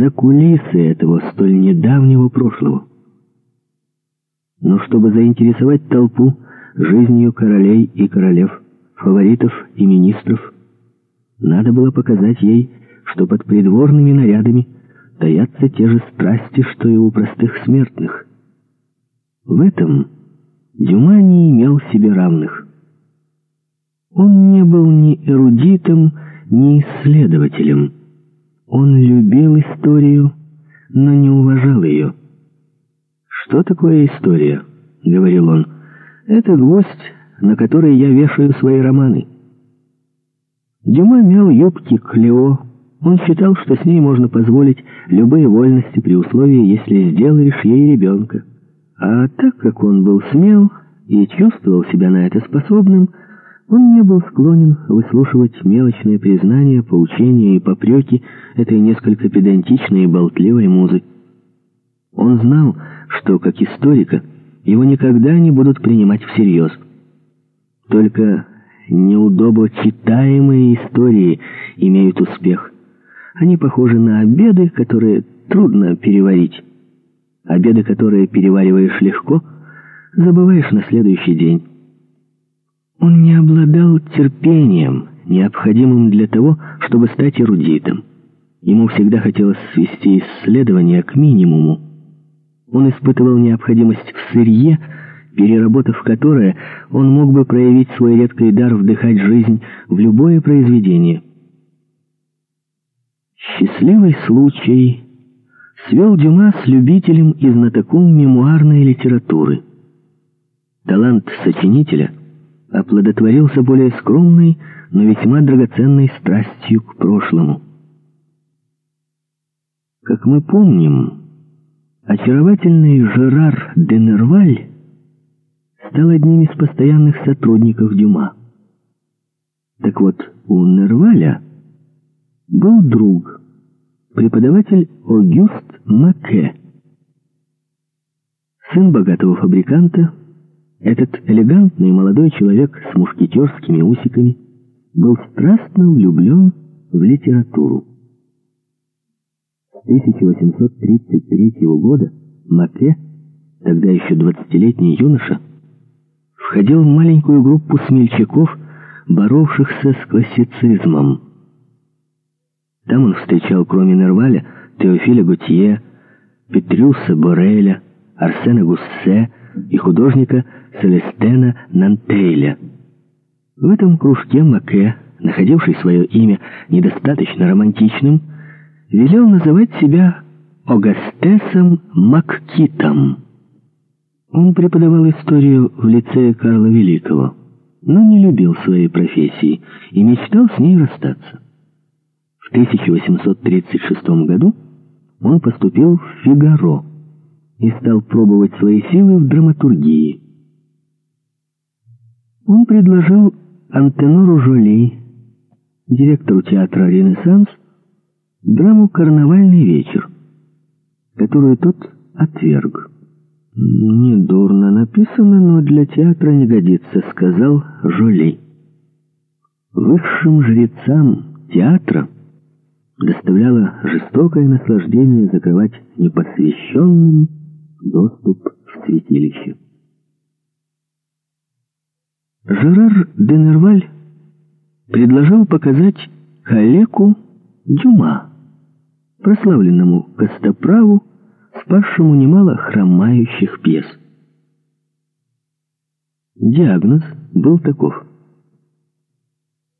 за кулисы этого столь недавнего прошлого. Но чтобы заинтересовать толпу жизнью королей и королев, фаворитов и министров, надо было показать ей, что под придворными нарядами таятся те же страсти, что и у простых смертных. В этом Дюма не имел себе равных. Он не был ни эрудитом, ни исследователем. Он любил историю, но не уважал ее. «Что такое история?» — говорил он. «Это гвоздь, на который я вешаю свои романы». Дюма мял юбки Клео. Он считал, что с ней можно позволить любые вольности при условии, если сделаешь ей ребенка. А так как он был смел и чувствовал себя на это способным, он не был склонен выслушивать мелочные признания, поучения и попреки этой несколько педантичной и болтливой музы. Он знал, что, как историка, его никогда не будут принимать всерьез. Только неудобочитаемые истории имеют успех. Они похожи на обеды, которые трудно переварить. Обеды, которые перевариваешь легко, забываешь на следующий день. Он не обладал терпением, необходимым для того, чтобы стать эрудитом. Ему всегда хотелось свести исследования к минимуму. Он испытывал необходимость в сырье, переработав которое, он мог бы проявить свой редкий дар вдыхать жизнь в любое произведение. Счастливый случай свел Дюма с любителем и знатоком мемуарной литературы. Талант сочинителя — оплодотворился более скромной, но весьма драгоценной страстью к прошлому. Как мы помним, очаровательный Жерар де Нерваль стал одним из постоянных сотрудников Дюма. Так вот, у Нерваля был друг, преподаватель Огюст Маке, сын богатого фабриканта, этот элегантный молодой человек с мушкетерскими усиками был страстно влюблен в литературу. С 1833 года Маке, тогда еще двадцатилетний юноша, входил в маленькую группу смельчаков, боровшихся с классицизмом. Там он встречал, кроме Нерваля, Теофиля Готье, Петрюса Бореля, Арсена Гуссе и художника Селестена Нантейля. В этом кружке Маке, находивший свое имя недостаточно романтичным, велел называть себя Огастесом Маккитом. Он преподавал историю в лицее Карла Великого, но не любил своей профессии и мечтал с ней расстаться. В 1836 году он поступил в «Фигаро» и стал пробовать свои силы в драматургии. Он предложил Антенору Жоли, директору театра «Ренессанс», драму «Карнавальный вечер», которую тот отверг. «Недурно написано, но для театра не годится», — сказал Жоли. Высшим жрецам театра доставляло жестокое наслаждение закрывать непосвященным доступ в святилище. Жерар де Нерваль предложил показать калеку Дюма, прославленному костоправу, спасшему немало хромающих пьес. Диагноз был таков.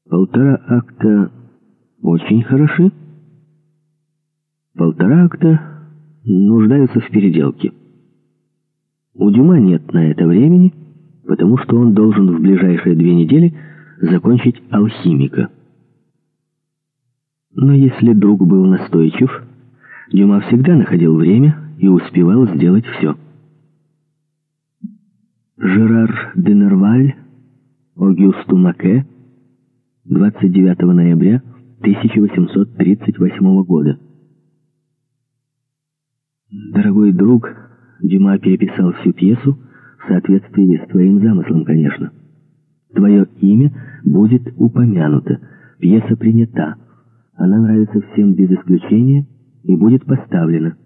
Полтора акта очень хороши, полтора акта нуждаются в переделке. У Дюма нет на это времени, потому что он должен в ближайшие две недели закончить алхимика. Но если друг был настойчив, Дюма всегда находил время и успевал сделать все. Жерар де Нерваль, Огюсту Маке, 29 ноября 1838 года. Дорогой друг, Дюма переписал всю пьесу, в соответствии с твоим замыслом, конечно. Твое имя будет упомянуто, пьеса принята. Она нравится всем без исключения, и будет поставлена.